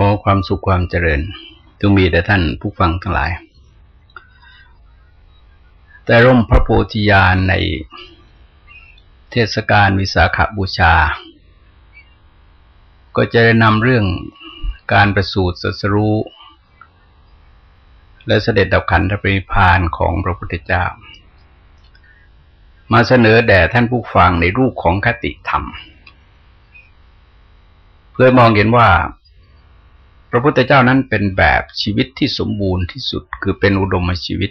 ขอความสุขความเจริญจงมีแด่ท่านผู้ฟังทั้งหลาย แต่ร่มพระโพธิญาณในเทศกาลวิสาขบูชา ก็จะได้นำเรื่องการประสูติสัสรู้และเสด็จดับขันธปริพานของพระพุทธเจ้า มาเสนอแด่ท่านผู้ฟังในรูปของคติธรรม เพื่อมองเห็นว่า พระพุทธเจ้านั้นเป็นแบบชีวิตที่สมบูรณ์ที่สุดคือเป็นอุดมชีวิต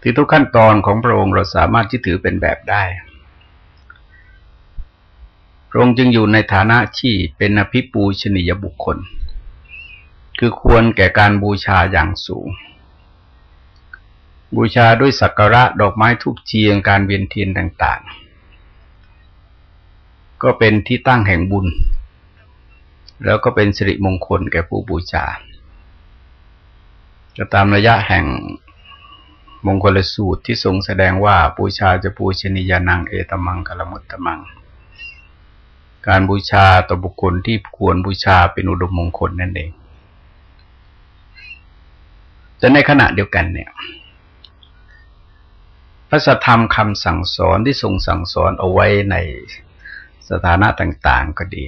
ที่ทุกขั้นตอนของพระองค์เราสามารถที่ถือเป็นแบบได้ พระองค์จึงอยู่ในฐานะที่เป็นอภิปูชนียบุคคล คือควรแก่การบูชาอย่างสูง บูชาด้วยสักการะดอกไม้ทุกเทียงการเวียนเทียนต่าง ๆ ก็เป็นที่ตั้งแห่งบุญ แล้วก็เป็นสิริมงคลแก่ผู้บูชาจะตามระยะแห่งมงคลสูตรที่ทรงแสดงว่าบูชาจะปูชนียานังเอตมังกลมุตตมัง การบูชาต่อบุคคลที่ควรบูชาเป็นอุดมมงคลนั่นเอง แต่ในขณะเดียวกันเนี่ย พระธรรมคำสั่งสอนที่ทรงสั่งสอนเอาไว้ในสถานะต่าง ๆ ก็ดี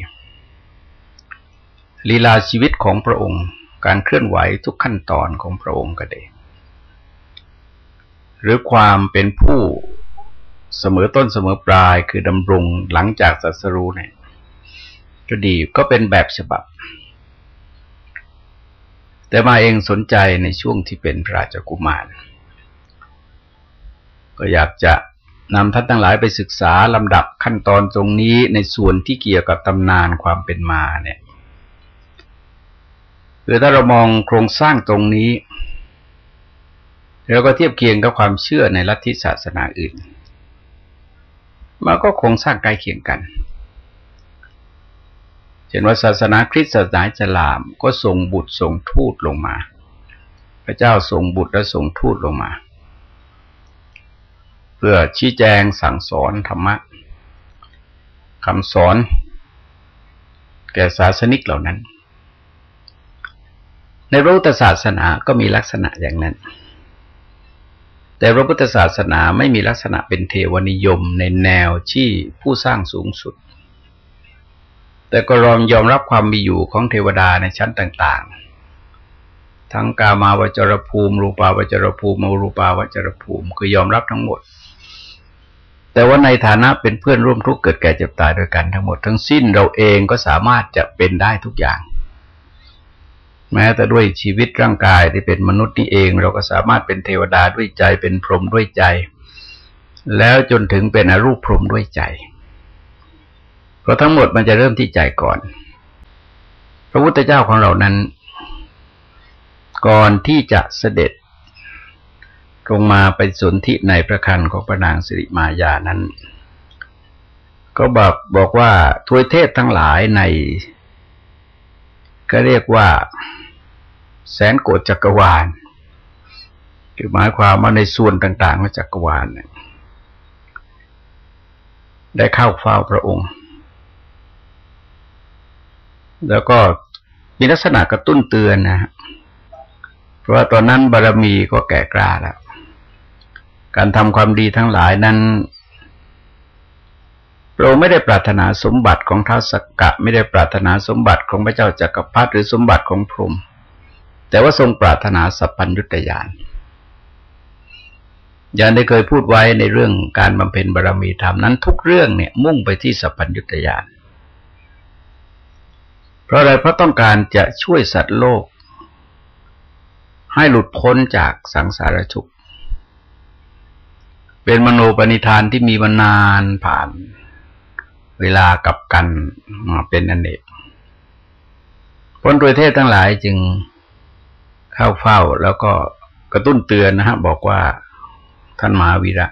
ลีลาชีวิตของพระองค์ การเคลื่อนไหวทุกขั้นตอนของพระองค์ก็ดีหรือความเป็นผู้เสมอต้นเสมอปลายคือดำรงหลังจากสัสรูเนี่ยก็ดีก็เป็นแบบฉบับ แต่มาเองสนใจในช่วงที่เป็นพระราชกุมาร ก็อยากจะนำท่านทั้งหลายไปศึกษาลำดับขั้นตอนตรงนี้ในส่วนที่เกี่ยวกับตำนานความเป็นมาเนี่ย คือถ้าเรามองโครงสร้างตรงนี้เราก็เทียบเคียงกับความเชื่อในลัทธิศาสนาอื่นมันก็โครงสร้างใกล้เคียงกันเช่นว่าศาสนาคริสต์ศาสนาจลามก็ส่งบุตรส่งทูตลงมา พระเจ้าส่งบุตรและส่งทูตลงมา เพื่อชี้แจงสั่งสอนธรรมะคำสอน แก่ศาสนิกเหล่านั้น ในพระพุทธศาสนาก็มีลักษณะอย่างนั้น แต่พระพุทธศาสนาไม่มีลักษณะเป็นเทวนิยมในแนวที่ผู้สร้างสูงสุด แต่ก็รอมยอมรับความมีอยู่ของเทวดาในชั้นต่าง ๆ ทั้งกามาวจรภูมิ รูปาวจรภูมิมรูปาวจรภูมิคือยอมรับทั้งหมด แต่ว่าในฐานะเป็นเพื่อนร่วมทุกข์เกิดแก่เจ็บตายด้วยกันทั้งหมดทั้งสิ้นเราเองก็สามารถจะเป็นได้ทุกอย่าง แม้แต่ด้วยชีวิตร่างกายที่เป็นมนุษย์นี่เอง เราก็สามารถเป็นเทวดาด้วยใจเป็นพรหมด้วยใจ แล้วจนถึงเป็นอรูปพรหมด้วยใจ เพราะทั้งหมดมันจะเริ่มที่ใจก่อน พระพุทธเจ้าของเรานั้น ก่อนที่จะเสด็จลงมาไปสนธิในพระคันของพระนางสิริมายานั้น ก็บอกบอกว่าทวยเทพทั้งหลายใน ก็เรียกว่าแสนโกดจักรวาล คือหมายความว่าในส่วนต่างๆของจักรวาลเนี่ยได้เข้าเฝ้าพระองค์ แล้วก็มีลักษณะกระตุ้นเตือนนะฮะเพราะว่าตอนนั้นบารรมีก็แก่กล้าแล้ว การทำความดีทั้งหลายนั้น เราไม่ได้ปรารถนาสมบัติของท้าวสักกะ ไม่ได้ปรารถนาสมบัติของพระเจ้าจากักรพรรดิหรือสมบัติของพรหมแต่ว่าทรงปรารถนาสัพพัญญุตยานอย่างได้เคยพูดไว้ในเรื่องการบำเพ็ญบารมีธรรมนั้น ทุกเรื่องเนี่ย มุ่งไปที่สัพพัญญุตยานเพราะอะไรเพราะต้องการจะช่วยสัตว์โลก ให้หลุดพ้นจากสังสารทุกข์เป็นมโนปณิธานที่มีมานานผ่าน เวลากับกันมาเป็นอันเอกพลตัวเทศทั้งหลายจึงเข้าเฝ้าแล้วก็กระตุ้นเตือนนะฮะ บอกว่าท่านมหาวีระ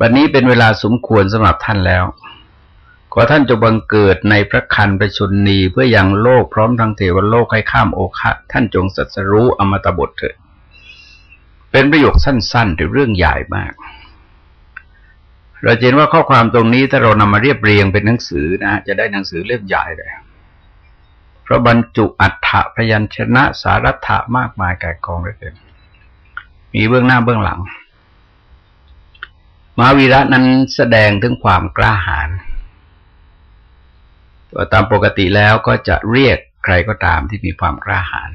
วันนี้เป็นเวลาสมควรสำหรับท่านแล้ว ขอท่านจะบังเกิดในพระคันประชุนีเพื่ออยังโลกพร้อมทั้งเทวโลกให้ข้ามโอคะท่านจงสัสรู้อมตะบทเถิดเป็นประโยคสั้นๆแต่เรื่องใหญ่มาก เราเห็นว่าข้อความตรงนี้ถ้าเรานำมาเรียบเรียงเป็นหนังสือนะ จะได้หนังสือเล่มใหญ่เลยเพราะบรรจุอัฏฐพยัญชนะสารัตถะมากมายแก่กองเลือเกินมีเบื้องหน้าเบื้องหลังมาวีระนั้นแสดงถึงความกล้าหาญตัวตามปกติแล้วก็จะเรียกใครก็ตามที่มีความกล้าหาญ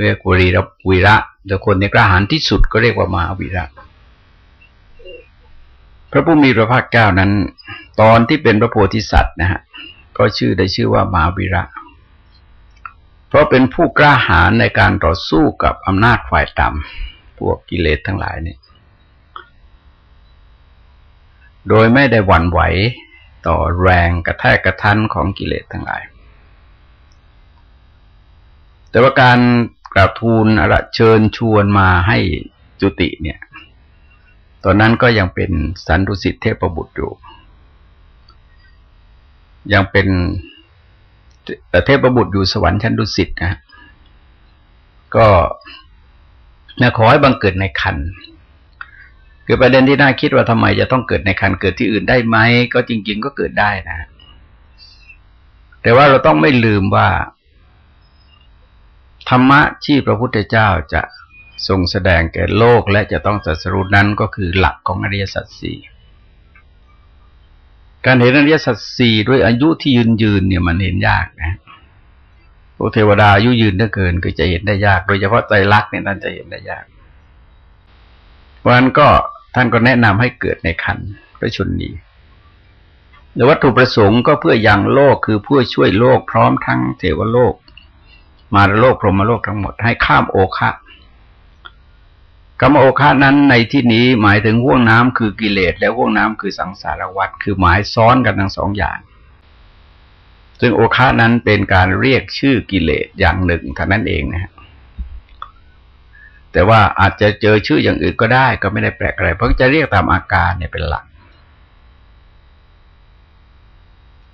เรียกวีระวีระแต่คนในกล้าหาญที่สุดก็เรียกว่ามาวีระ ระผู้มีพระภาคเจ้านั้น ตอนที่เป็นพระโพธิสัตว์นะฮะก็ชื่อได้ชื่อว่ามาวีระ เพราะเป็นผู้กล้าหาญในการต่อสู้กับอำนาจฝ่ายต่ำพวกกิเลสทั้งหลายนี่โดยไม่ได้หวั่นไหวต่อแรงกระแทกกระทันของกิเลสทั้งหลาย แต่ว่าการกราบทูลอระเชิญชวนมาให้จุติเนี่ย ตอนนั้นก็ยังเป็นสันตุสิทธิเทพบุตรอยู่ ยังเป็นเทพบุตรอยู่สวรรค์ชั้นดุสิตนะ ก็นะขอให้บังเกิดในคันคือประเด็นที่น่าคิดว่าทำไมจะต้องเกิดในคันเกิดที่อื่นได้ไหม ก็จริง ๆ ก็เกิดได้นะ แต่ว่าเราต้องไม่ลืมว่า ธรรมะที่พระพุทธเจ้าจะ ทรงแสดงแก่โลกและจะต้องจัสรุนั้นก็คือหลักของอริยสัจสี่การเห็นอริยสัจสี่ด้วยอายุที่ยืนยืนเนี่ยมันเห็นยากนะพวกเทวดาอายุยืนเหลือเกินก็จะเห็นได้ยาก โดยเฉพาะใจรักเนี่ยท่านจะเห็นได้ยาก เพราะนั้นก็ท่านก็แนะนำให้เกิดในคันพระชนนีแต่วัตถุประสงค์ก็เพื่อยังโลกคือเพื่อช่วยโลกพร้อมทั้งเทวโลก มารโลกพรหมโลกทั้งหมดให้ข้ามโอคะ กรรมโอคะนั้นในที่นี้หมายถึงห่วงน้ำคือกิเลสและห่วงน้ำคือสังสารวัฏคือหมายซ้อนกันทั้งสองอย่าง ซึ่งโอคะนั้นเป็นการเรียกชื่อกิเลสอย่างหนึ่งเท่านั้นเองนะฮะแต่ว่าอาจจะเจอชื่ออย่างอื่นก็ได้ ก็ไม่ได้แปลกอะไร เพราะจะเรียกตามอาการเนี่ยเป็นหลัก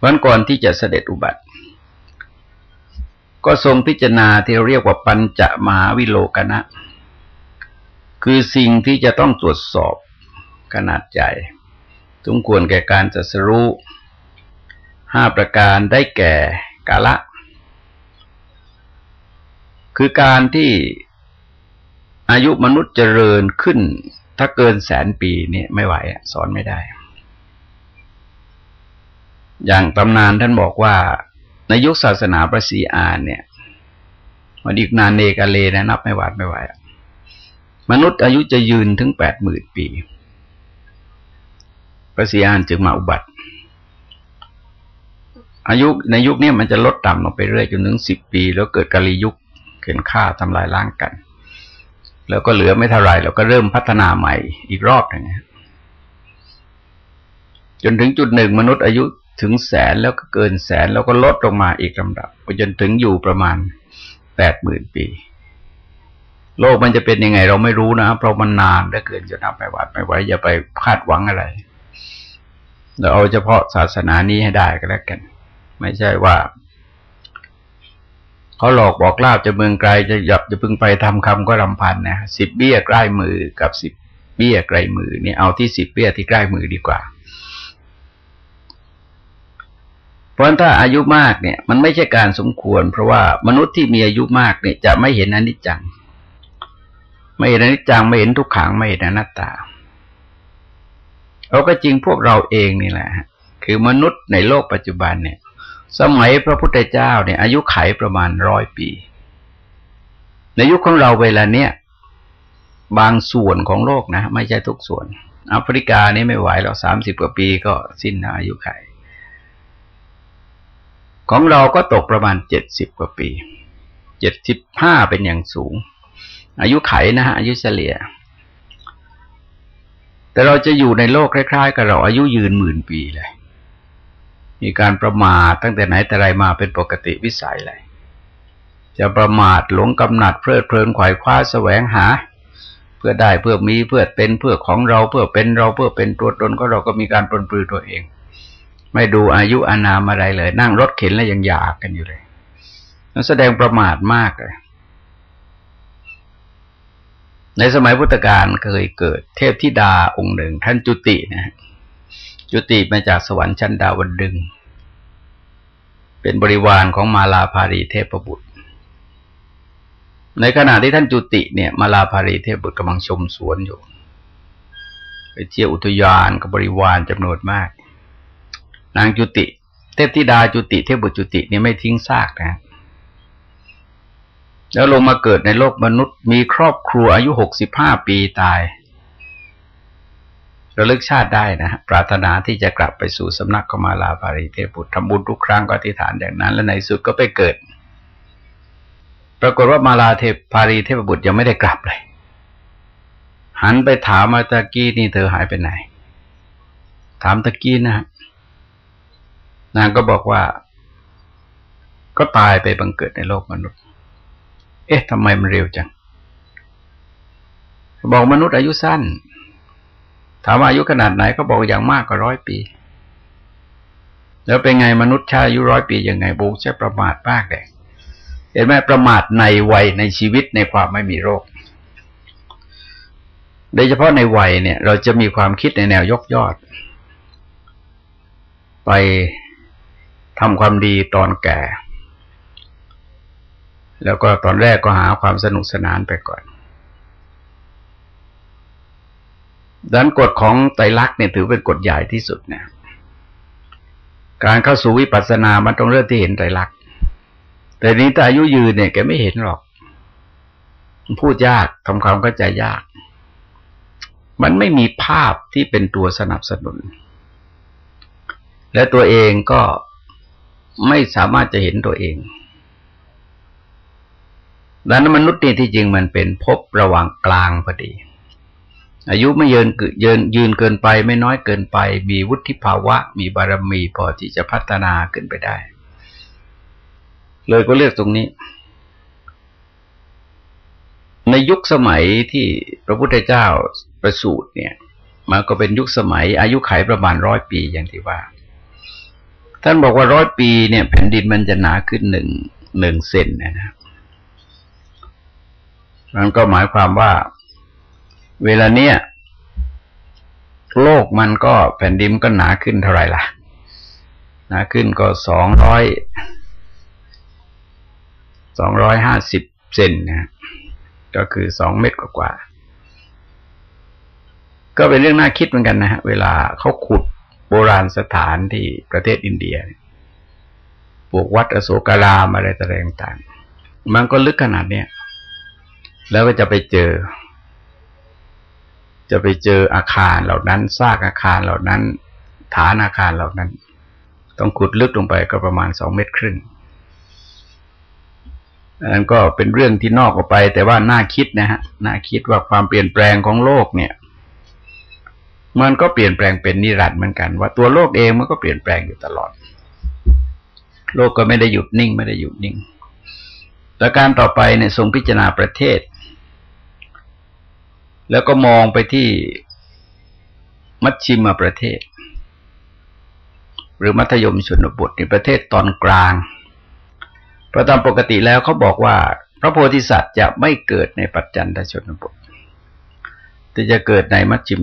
วันก่อนที่จะเสด็จอุบัติ ก็ทรงพิจารณาที่เรียกว่าปัญจมหาวิโลกนะ คือสิ่งที่จะต้องตรวจสอบขนาดใหญ่สมควรแก่การจะสรู้ห้าประการได้แก่กาละ คือการที่อายุมนุษย์เจริญขึ้น ถ้าเกินแสนปีนี่ไม่ไหวสอนไม่ได้ อย่างตำนานท่านบอกว่าในยุคศาสนาประสีอานเนี่ยวันอีกนานเนกาเลนะนับไม่หวาดไม่ไหว มนุษย์อายุจะยืนถึงแปดหมื่นปีประสีอานจึงมาอุบัติ อายุในยุคนี้มันจะลดต่ำลงไปเรื่อยจนถึงสิบปี แล้วเกิดกาลียุคเข็นฆ่าทำลายล้างกัน แล้วก็เหลือไม่เท่าไรเราก็เริ่มพัฒนาใหม่อีกรอบหนึ่งจนถึงจุดหนึ่งมนุษย์อายุถึงแสนแล้วก็เกินแสนแล้วก็ลดลงมาอีกลำดับไปจนถึงอยู่ประมาณแปดหมื่นปี โลกมันจะเป็นยังไง เราไม่รู้นะเพราะมันนานเหลือเกินจะนับไปวัดไม่ไหวอย่าไปคาดหวังอะไรเราเอาเฉพาะศาสนานี้ให้ได้ก็แล้วกัน ไม่ใช่ว่าเขาหลอกบอกลาบจะเมืองไกลจะหยับจะพึงไปทำคำก็ลำพันนะสิบเบี้ยใกล้มือกับสิบเบี้ยไกลมือนี่เอาที่สิบเบี้ยที่ใกล้มือดีกว่า เพราะถ้าอายุมากเนี่ย มันไม่ใช่การสมควร เพราะว่ามนุษย์ที่มีอายุมากเนี่ยจะไม่เห็นอนิจจัง ไม่เห็นอนิจจังไม่เห็นทุกขังไม่เห็นอนัตตาเราก็จริงพวกเราเองนี่แหละคือมนุษย์ในโลกปัจจุบันเนี่ย สมัยพระพุทธเจ้าเนี่ย อายุไขประมาณร้อยปี ในยุคของเราเวลาเนี้ยบางส่วนของโลกนะ ไม่ใช่ทุกส่วนแอฟริกานี่ไม่ไหวแล้วสามสิบกว่าปีก็สิ้นอายุไข ของเราก็ตกประมาณเจ็ดสิบกว่าปี เจ็ดสิบห้าเป็นอย่างสูง อายุไขนะฮะอายุเฉลี่ย แต่เราจะอยู่ในโลกคล้ายๆ กับเราอายุยืนหมื่นปีเลย มีการประมาทตั้งแต่ไหนแต่ไรมาเป็นปกติวิสัยเลย จะประมาทหลงกำหนัดเพลิดเพลินขวายคว้าแสวงหา เพื่อได้เพื่อมีเพื่อเป็นเพื่อของเราเพื่อเป็นเราเพื่อเป็นตัวตนก็เราก็มีการปลนปลือตัวเอง ไม่ดูอายุอานามอะไรเลย นั่งรถเข็นแล้วยังอยากกันอยู่เลยนั่นแสดงประมาทมากเลย ในสมัยพุทธกาลเคยเกิดเทพธิดาองค์หนึ่ง ท่านจุตินะ จุติมาจากสวรรค์ชั้นดาวดึง เป็นบริวารของมาลาภารีเทพบุตร ในขณะที่ท่านจุติเนี่ย มาลาภารีเทพบุตรกำลังชมสวนอยู่ ไปเที่ยวอุทยานกับบริวารจำนวนมาก นางจุติ เทพธิดาจุติ เทพบุตรจุติเนี่ยไม่ทิ้งซากนะ แล้วลงมาเกิดในโลกมนุษย์ มีครอบครัวอายุหกสิบห้าปีตายระลึกชาติได้นะปรารถนาที่จะกลับไปสู่สำนักกมาลาภาริเทพบุตรทำบุญทุกครั้งก็อธิษฐานอย่างนั้น และในสุดก็ไปเกิด ปรากฏว่ามาลาเทพภารีเทพบุตรยังไม่ได้กลับเลย หันไปถามมาตะกี้นี่เธอหายไปไหน ถามตะกี้นะ นางก็บอกว่า ก็ตายไปบังเกิดในโลกมนุษย์ เอ๊ะทำไมมันเร็วจัง บอกมนุษย์อายุสั้น ถามว่าอายุขนาดไหนก็บอกอย่างมากก็ร้อยปี แล้วเป็นไงมนุษย์ชาอายุร้อยปียังไงบูใช่ประมาทมากเลยเห็นไหมประมาทในวัยในชีวิตในความไม่มีโรค โดยเฉพาะในวัยเนี่ย เราจะมีความคิดในแนวยกยอด ไปทำความดีตอนแก่ แล้วก็ตอนแรกก็หาความสนุกสนานไปก่อนดังนั้นกฎของไตรลักษณ์เนี่ยถือเป็นกฎใหญ่ที่สุดเนี่ยการเข้าสู่วิปัสสนา มันต้องเริ่มที่เห็นไตรลักษณ์ แต่นี้แต่อายุยืนเนี่ยแกไม่เห็นหรอก พูดยากทำความเข้าใจยาก มันไม่มีภาพที่เป็นตัวสนับสนุน และตัวเองก็ไม่สามารถจะเห็นตัวเอง ดังนั้นมนุษย์นี่ที่จริงมันเป็นพบระหว่างกลางพอดี อายุไม่เยืนเยืนยืนเกินไปไม่น้อยเกินไป มีวุฒิภาวะ มีบารมีพอที่จะพัฒนาขึ้นไปได้ เลยก็เลือกตรงนี้ ในยุคสมัยที่พระพุทธเจ้าประสูติเนี่ย มันก็เป็นยุคสมัย อายุไขประมาณร้อยปีอย่างที่ว่า ท่านบอกว่าร้อยปีเนี่ย แผ่นดินมันจะหนาขึ้นหนึ่งหนึ่งเซนนะครับ มันก็หมายความว่า เวลาเนี้ยโลกมันก็แผ่นดินก็หนาขึ้นเท่าไหร่ล่ะ หนาขึ้นก็สองร้อยสองร้อยห้าสิบเซนนะก็คือสองเมตรกว่าก็เป็นเรื่องน่าคิดเหมือนกันนะฮะเวลาเขาขุดโบราณสถานที่ประเทศอินเดียปลูกวัดอโศการามอะไรต่างๆมันก็ลึกขนาดเนี้ย แล้วก็จะไปเจอ จะไปเจออาคารเหล่านั้นซากอาคารเหล่านั้น ฐานอาคารเหล่านั้น ต้องขุดลึกลงไปก็ประมาณสองเมตรครึ่งอันนั้นก็เป็นเรื่องที่นอกออกไป แต่ว่าน่าคิดนะฮะน่าคิดว่าความเปลี่ยนแปลงของโลกเนี่ย มันก็เปลี่ยนแปลงเป็นนิรันดร์เหมือนกัน ว่าตัวโลกเองมันก็เปลี่ยนแปลงอยู่ตลอด โลกก็ไม่ได้หยุดนิ่งไม่ได้หยุดนิ่ง แต่การต่อไปเนี่ยทรงพิจารณาประเทศ แล้วก็มองไปที่มัชชิมาประเทศ หรือมัธยมชนบทในประเทศตอนกลางเพราะตามปกติแล้วเขาบอกว่า พระโพธิสัตว์จะไม่เกิดในปัจจันตชนบทแต่จะเกิดในมัชชิม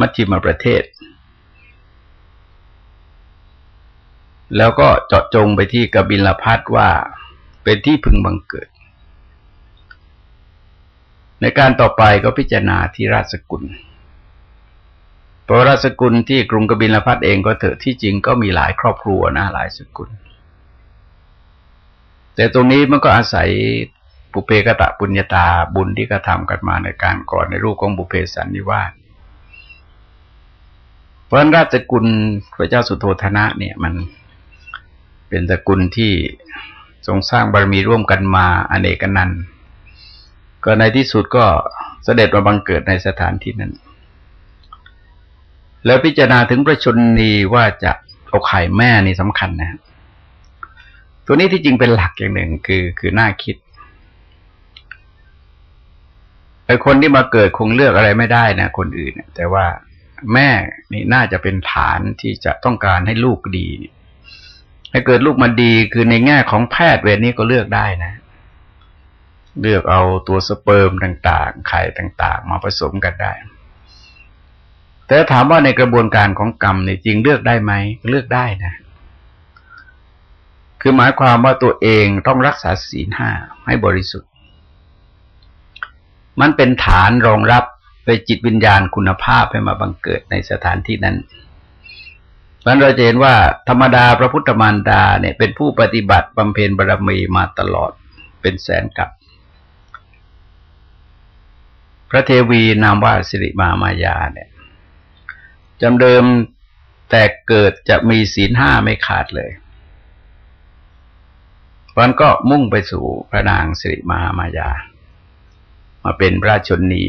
มัชชิมาประเทศ แล้วก็เจาะจงไปที่กบิลพัทว่าเป็นที่พึงบังเกิด ในการต่อไปก็พิจารณาที่ราชกุลเพราะราชกุลที่กรุงกบิลพัทเองก็เถอะที่จริงก็มีหลายครอบครัวนะหลายสกุล แต่ตรงนี้มันก็อาศัยปุเพกตะปุญญาตาบุญที่กระทำกันมาในการก่อนในรูปของบุเพสันนิวาสเพราะราชกุลพระเจ้าสุโธธนะเนี่ยมันเป็นตระกุลที่ทรงสร้างบารมีร่วมกันมาอเนกนันต์ ก็ในที่สุดก็เสด็จมาบังเกิดในสถานที่นั้น แล้วพิจารณาถึงประชนนีว่าจะเอาไข่แม่นี่สำคัญนะ ตัวนี้ที่จริงเป็นหลักอย่างหนึ่งคือคือน่าคิดไอ้คนที่มาเกิดคงเลือกอะไรไม่ได้นะคนอื่นแต่ว่าแม่นี่น่าจะเป็นฐานที่จะต้องการให้ลูกดีให้เกิดลูกมาดีคือในแง่ของแพทย์เวรนี้ก็เลือกได้นะ เลือกเอาตัวสเปิร์มต่าง ๆ ไข่ต่าง ๆ มาผสมกันได้ แต่ถามว่าในกระบวนการของกรรมเนี่ยจริงเลือกได้ไหมเลือกได้นะ คือหมายความว่าตัวเองต้องรักษาศีลห้าให้บริสุทธิ์ มันเป็นฐานรองรับไปจิตวิญญาณคุณภาพให้มาบังเกิดในสถานที่นั้นมันเราจะเห็นว่าธรรมดาพระพุทธมารดาเนี่ยเป็นผู้ปฏิบัติบำเพ็ญบารมีมาตลอดเป็นแสนกับ พระเทวีนามว่าสิริมามายาเนี่ยจำเดิมแต่เกิดจะมีศีลห้าไม่ขาดเลยมันก็มุ่งไปสู่พระนางสิริมามายา มาเป็นพระชนนี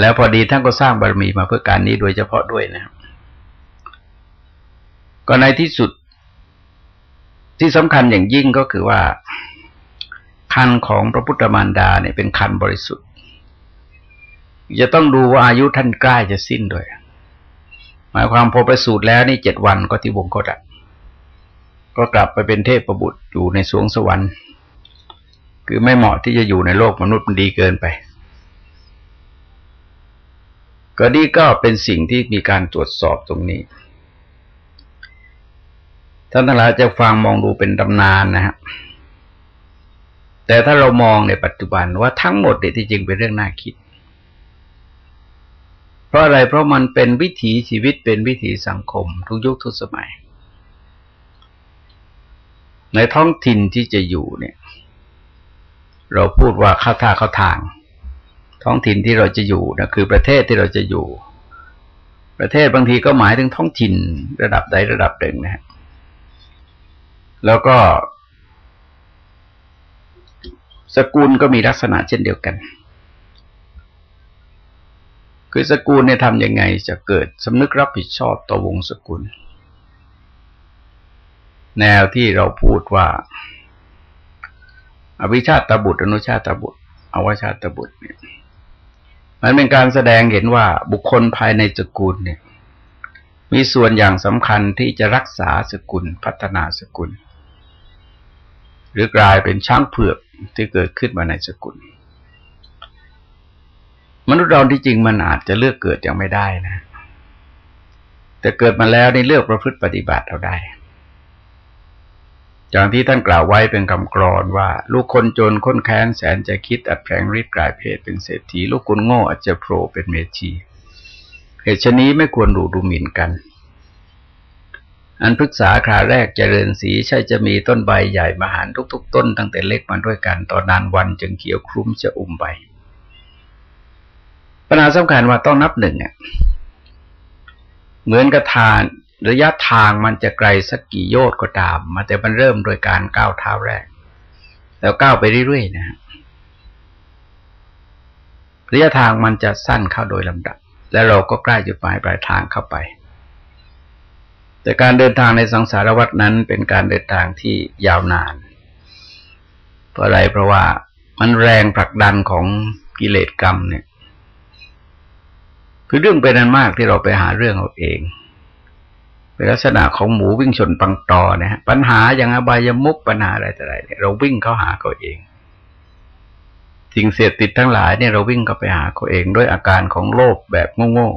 แล้วพอดีท่านก็สร้างบารมีมาเพื่อการนี้โดยเฉพาะด้วยนะครับก็ในที่สุดที่สำคัญอย่างยิ่งก็คือว่า คันของพระพุทธมารดาเนี่ยเป็นคันบริสุทธิ์ จะต้องดูว่าอายุท่านใกล้จะสิ้นด้วย หมายความพอประสูติแล้วนี่เจ็ดวันก็ที่วงกฏอะก็กลับไปเป็นเทพประบุตรอยู่ในสวงสวรรค์ คือไม่เหมาะที่จะอยู่ในโลกมนุษย์มันดีเกินไป ก็ดีก็เป็นสิ่งที่มีการตรวจสอบตรงนี้ท่านทั้งหลายจะฟังมองดูเป็นตำนานนะครับแต่ถ้าเรามองในปัจจุบันว่าทั้งหมดเนี่ยที่จริงเป็นเรื่องน่าคิด เพราะอะไรเพราะมันเป็นวิถีชีวิตเป็นวิถีสังคม ทุกยุคทุกสมัย ในท้องถิ่นที่จะอยู่เนี่ย เราพูดว่าเข้าท่าเข้าทาง ท้องถิ่นที่เราจะอยู่นะคือประเทศที่เราจะอยู่ ประเทศบางทีก็หมายถึงท้องถิ่นระดับใดระดับหนึ่งนะฮะแล้วก็สกุลก็มีลักษณะเช่นเดียวกัน คือสกุลเนี่ยทำยังไงจะเกิดสำนึกรับผิดชอบต่อวงสกุล แนวที่เราพูดว่า อวิชาตบุตร อนุชาตบุตร อวชาตบุตรเนี่ยมันเป็นการแสดงเห็นว่าบุคคลภายในสกุลเนี่ย มีส่วนอย่างสำคัญที่จะรักษาสกุลพัฒนาสกุล หรือกลายเป็นช้างเผือกที่เกิดขึ้นมาในสกุล มนุษย์เราที่จริงมันอาจจะเลือกเกิดยังไม่ได้นะ แต่เกิดมาแล้วในเลือกประพฤติปฏิบัติเราได้ อย่างที่ท่านกล่าวไว้เป็นคำกรอนว่า ลูกคนจนค้นแค้นแสนจะคิดอัดแฝงริดกลายเพศเป็นเศรษฐี ลูกคนโง่อาจจะโผล่เป็นเมธีเหตุชนี้ไม่ควรดูดูหมิ่นกัน อันพฤกษาคราแรกเจริญสีใช่จะมีต้นใบใหญ่มหานทุกๆ ต้นตั้งแต่เล็กมาด้วยกันตอนนานวันจึงเขียวคลุ้มจะอุ้มใบ ปัญหาสำคัญว่าต้องนับหนึ่งอะเหมือนกับทานระยะทางมันจะไกลสักกี่โยชน์ก็ตามมาแต่มันเริ่มโดยการก้าวเท้าแรก แล้วก้าวไปเรื่อยๆนะระยะทางมันจะสั้นเข้าโดยลำดับ และเราก็ใกล้จุดหมายปลายทางเข้าไป แต่การเดินทางในสังสารวัฏนั้นเป็นการเดินทางที่ยาวนาน เพราะอะไรเพราะว่ามันแรงผลักดันของกิเลสกรรมเนี่ย คือเรื่องเป็นนันมากที่เราไปหาเรื่องเอาเองเป็นลักษณะของหมูวิ่งชนปังตอนะฮะปัญหาอย่างอบายมุกปัญหาอะไรต่ออะไรเนี่ยเราวิ่งเข้าหาเขาเองสิ่งเสียติดทั้งหลายเนี่ยเราวิ่งเข้าไปหาเขาเองด้วยอาการของโลภแบบโง่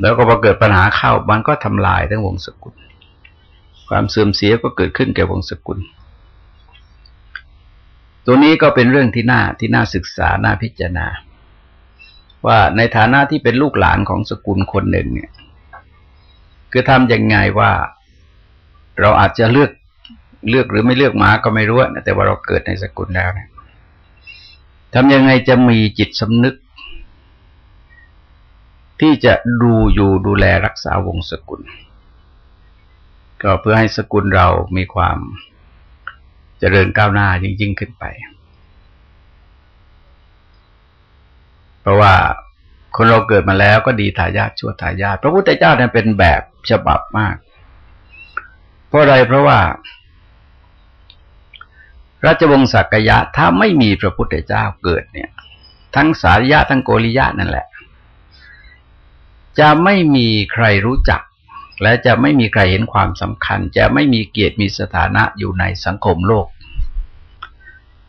แล้วก็พอเกิดปัญหาเข้ามันก็ทำลายทั้งวงสกุล ความเสื่อมเสียก็เกิดขึ้นแก่วงสกุล ตัวนี้ก็เป็นเรื่องที่น่าที่น่าศึกษาน่าพิจารณา ว่าในฐานะที่เป็นลูกหลานของสกุลคนหนึ่งเนี่ย คือทำยังไงว่าเราอาจจะเลือกเลือกหรือไม่เลือกมาก็ไม่รู้นะแต่ว่าเราเกิดในสกุลแล้วนะทำยังไงจะมีจิตสำนึก ที่จะดูอยู่ดูแลรักษาวงศกุล ก็เพื่อให้สกุลเรามีความจเจริญก้าวหน้ายิ่งยิ่งขึ้นไป เพราะว่าคนเราเกิดมาแล้วก็ดีทายาทชั่วทายาทพระพุทธเจ้าเนี่ยเป็นแบบฉบับมาก เพราะอะไรเพราะว่า ราชวงศ์สักยะถ้าไม่มีพระพุทธเจ้าเกิดเนี่ย ทั้งสาริยะทั้งโกริยะนั่นแหละ จะไม่มีใครรู้จัก และจะไม่มีใครเห็นความสำคัญ จะไม่มีเกียรติมีสถานะอยู่ในสังคมโลก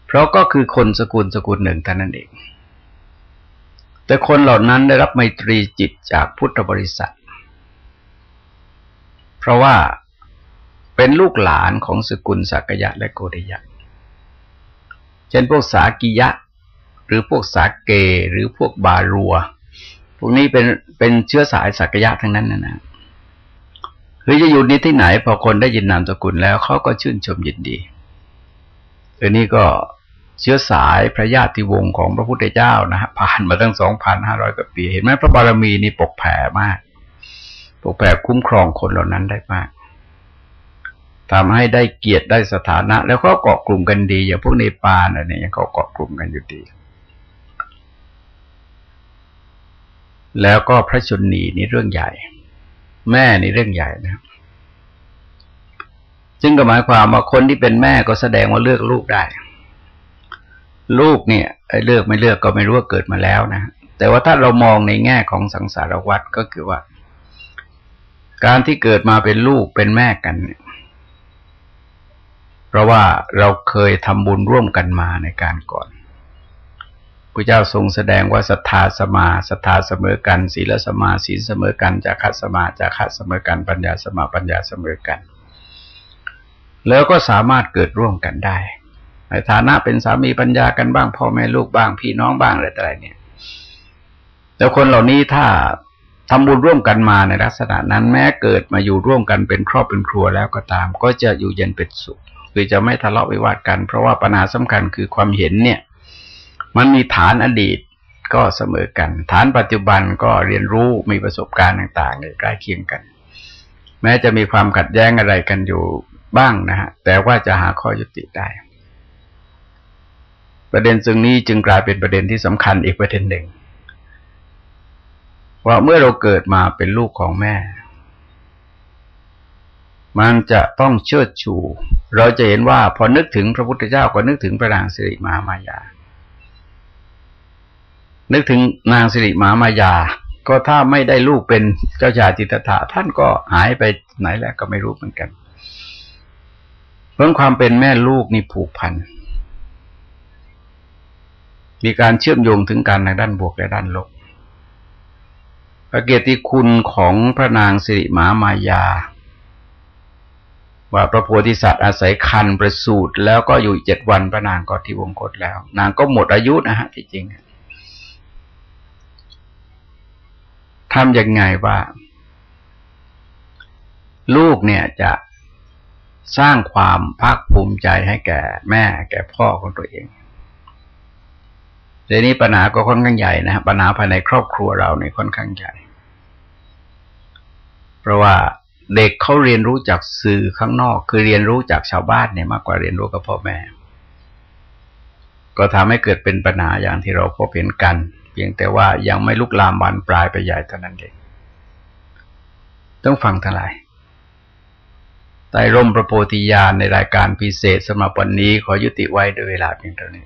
เพราะก็คือคนสกุลสกุลหนึ่งเท่านั้นเอง แต่คนเหล่านั้นได้รับไมตรีจิตจากพุทธบริษัท เพราะว่าเป็นลูกหลานของสกุลสักยะและโกริยะ เช่นพวกสากิยะ หรือพวกสาเก หรือพวกบารัว พวกนี้เป็นเป็นเชื้อสายสักยะทั้งนั้นนะนะหรือจะอยู่นี้ที่ไหนพอคนได้ยินนามสกุลแล้วเขาก็ชื่นชมยินดีอันนี้ก็ เชื้อสายพระญาติวงศ์ของพระพุทธเจ้านะฮะผ่านมาตั้งสองพันห้าร้อยกว่าปี เห็นไหมพระบารมีนี่ปกแผ่มาก ปกแผ่คุ้มครองคนเหล่านั้นได้มากทำให้ได้เกียรติได้สถานะ แล้วก็เกาะกลุ่มกันดี อย่างพวกเนปาลอะไรเนี่ยเขาเกาะกลุ่มกันอยู่ดี แล้วก็พระชนนีนี่เรื่องใหญ่ แม่นี่เรื่องใหญ่นะซึ่งก็หมายความว่าคนที่เป็นแม่ก็แสดงว่าเลือกลูกได้ ลูกเนี่ยเลือกไม่เลือกก็ไม่รู้ว่าเกิดมาแล้วนะแต่ว่าถ้าเรามองในแง่ของสังสารวัฏก็คือว่า การที่เกิดมาเป็นลูกเป็นแม่กันเนี่ยเพราะว่าเราเคยทำบุญร่วมกันมาในการก่อนพระเจ้าทรงแสดงว่าศรัทธาสมาศรัทธาเสมอกัน ศีลสมาศีลเสมอกันจาคัสมาจาคัสเสมอกันปัญญาสมาปัญญาเสมอกัน แล้วก็สามารถเกิดร่วมกันได้ ในฐานะเป็นสามีปัญญากันบ้างพ่อแม่ลูกบ้างพี่น้องบ้างอะไรต่ออะไรเนี่ย แต่คนเหล่านี้ถ้าทำบุญร่วมกันมาในลักษณะนั้นแม้เกิดมาอยู่ร่วมกันเป็นครอบเป็นครัวแล้วก็ตาม ก็จะอยู่เย็นเป็นสุขคือจะไม่ทะเลาะวิวาทกัน เพราะว่าปัญหาสำคัญคือความเห็นเนี่ย มันมีฐานอดีตก็เสมอกัน ฐานปัจจุบันก็เรียนรู้มีประสบการณ์ต่างๆใกล้เคียงกัน แม้จะมีความขัดแย้งอะไรกันอยู่บ้างนะฮะแต่ว่าจะหาข้อยุติได้ ประเด็นซึ่งนี้จึงกลายเป็นประเด็นที่สำคัญอีกประเด็นหนึ่ง ว่าเมื่อเราเกิดมาเป็นลูกของแม่ มันจะต้องเชิดชู เราจะเห็นว่าพอนึกถึงพระพุทธเจ้าก็นึกถึงพระนางสิริมามายา นึกถึงนางสิริมามายา ก็ถ้าไม่ได้ลูกเป็นเจ้าชายจิตถะท่านก็หายไปไหนแล้วก็ไม่รู้เหมือนกันเพราะความเป็นแม่ลูกนี่ผูกพัน มีการเชื่อมโยงถึงกันในด้านบวกและด้านลบพระเกียรติคุณของพระนางสิริมามายา ว่าพระโพธิสัตว์อาศัยคันประสูติแล้วก็อยู่เจ็ดวันพระนางก็ที่วงกฏแล้ว นางก็หมดอายุนะฮะที่จริงทำยังไงว่า ลูกเนี่ยจะสร้างความภาคภูมิใจให้แก่แม่แก่พ่อของตัวเอง เดี๋ยวนี้ปัญหาก็ค่อนข้างใหญ่นะปัญหาภายในครอบครัวเราเนี่ยค่อนข้างใหญ่ เพราะว่าเด็กเขาเรียนรู้จากสื่อข้างนอก คือเรียนรู้จากชาวบ้านเนี่ยมากกว่าเรียนรู้กับพ่อแม่ ก็ทำให้เกิดเป็นปัญหาอย่างที่เราพบเห็นกัน เพียงแต่ว่ายังไม่ลุกลามบานปลายไปใหญ่เท่านั้นเองต้องฟังทั้งหลายใต้ร่มประโพธิญาณในรายการพิเศษสำหรับวันนี้ขอยุติไว้ด้วยเวลาเพียงเท่านี้